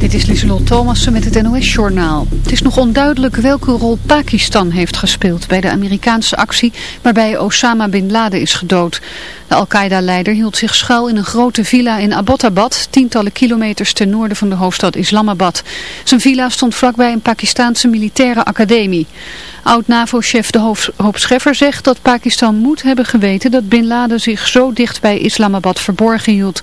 Dit is Lieselot Thomassen met het NOS-journaal. Het is nog onduidelijk welke rol Pakistan heeft gespeeld bij de Amerikaanse actie waarbij Osama Bin Laden is gedood. De Al-Qaeda-leider hield zich schuil in een grote villa in Abbottabad, tientallen kilometers ten noorden van de hoofdstad Islamabad. Zijn villa stond vlakbij een Pakistaanse militaire academie. Oud-NAVO-chef De Hoop Scheffer zegt dat Pakistan moet hebben geweten dat Bin Laden zich zo dicht bij Islamabad verborgen hield.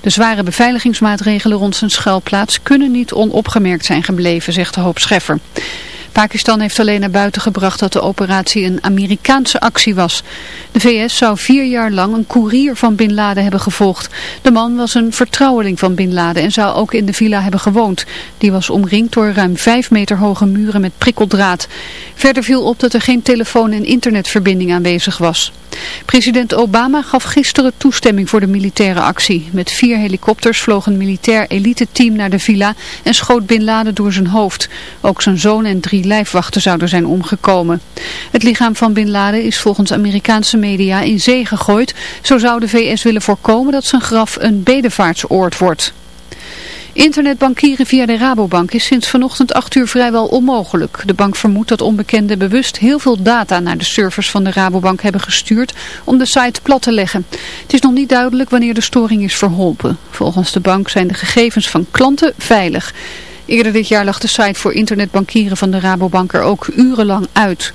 De zware beveiligingsmaatregelen rond zijn schuilplaats kunnen niet onopgemerkt zijn gebleven, zegt De Hoop Scheffer. Pakistan heeft alleen naar buiten gebracht dat de operatie een Amerikaanse actie was. De VS zou vier jaar lang een koerier van Bin Laden hebben gevolgd. De man was een vertrouweling van Bin Laden en zou ook in de villa hebben gewoond. Die was omringd door ruim vijf meter hoge muren met prikkeldraad. Verder viel op dat er geen telefoon- en internetverbinding aanwezig was. President Obama gaf gisteren toestemming voor de militaire actie. Met vier helikopters vloog een militair elite-team naar de villa en schoot Bin Laden door zijn hoofd. Ook zijn zoon en drie lijfwachten zouden zijn omgekomen. Het lichaam van Bin Laden is volgens Amerikaanse media in zee gegooid. Zo zou de VS willen voorkomen dat zijn graf een bedevaartsoord wordt. Internetbankieren via de Rabobank is sinds vanochtend 8 uur vrijwel onmogelijk. De bank vermoedt dat onbekenden bewust heel veel data naar de servers van de Rabobank hebben gestuurd om de site plat te leggen. Het is nog niet duidelijk wanneer de storing is verholpen. Volgens de bank zijn de gegevens van klanten veilig. Eerder dit jaar lag de site voor internetbankieren van de Rabobank er ook urenlang uit.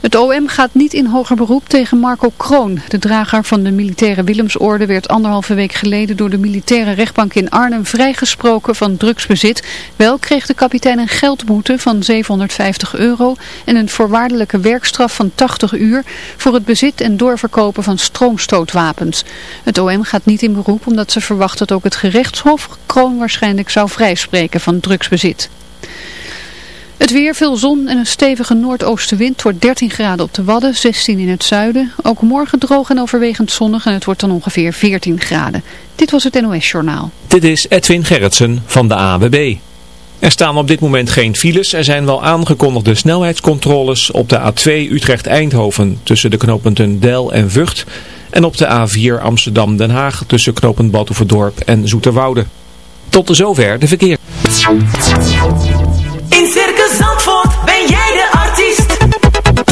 Het OM gaat niet in hoger beroep tegen Marco Kroon. De drager van de militaire Willemsorde werd anderhalve week geleden door de militaire rechtbank in Arnhem vrijgesproken van drugsbezit. Wel kreeg de kapitein een geldboete van 750 euro en een voorwaardelijke werkstraf van 80 uur voor het bezit en doorverkopen van stroomstootwapens. Het OM gaat niet in beroep omdat ze verwacht dat ook het gerechtshof Kroon waarschijnlijk zou vrijspreken van drugsbezit. Het weer, veel zon en een stevige noordoostenwind wordt 13 graden op de Wadden, 16 in het zuiden. Ook morgen droog en overwegend zonnig en het wordt dan ongeveer 14 graden. Dit was het NOS Journaal. Dit is Edwin Gerritsen van de AWB. Er staan op dit moment geen files. Er zijn wel aangekondigde snelheidscontroles op de A2 Utrecht-Eindhoven tussen de knooppunten Del en Vught. En op de A4 Amsterdam-Den Haag tussen knooppunt Batuverdorp en Zoeterwoude. Tot zover de verkeer.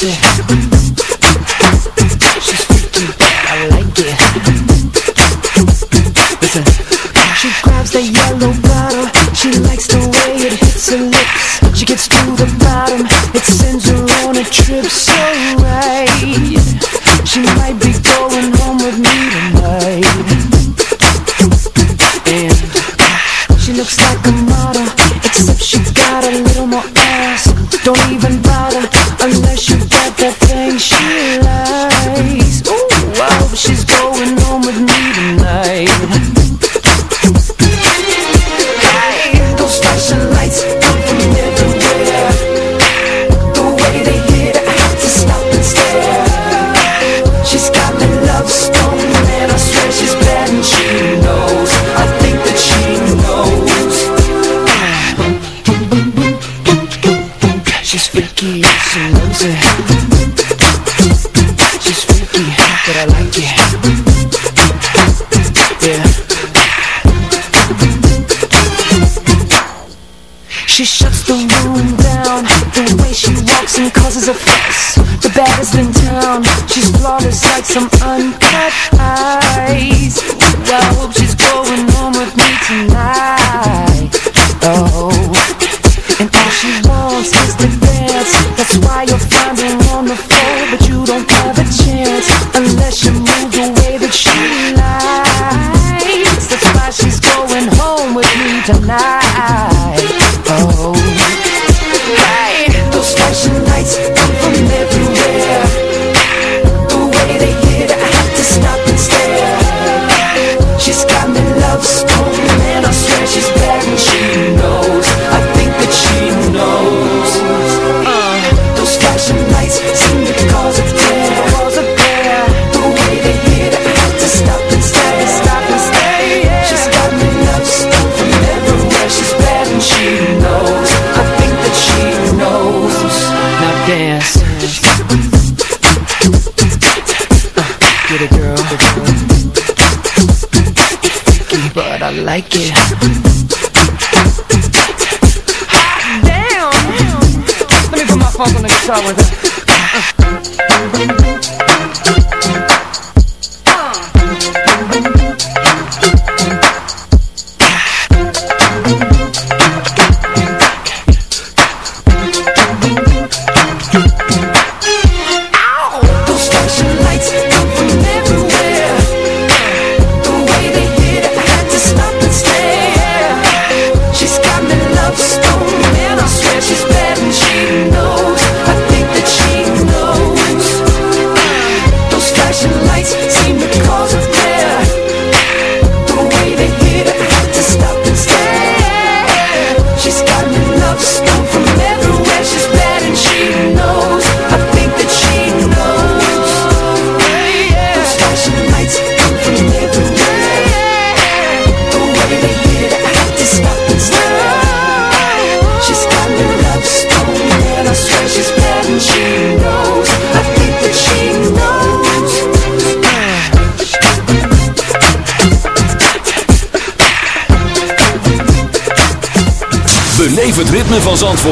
Yeah.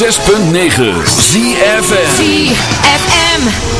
106.9 ZFM ZFM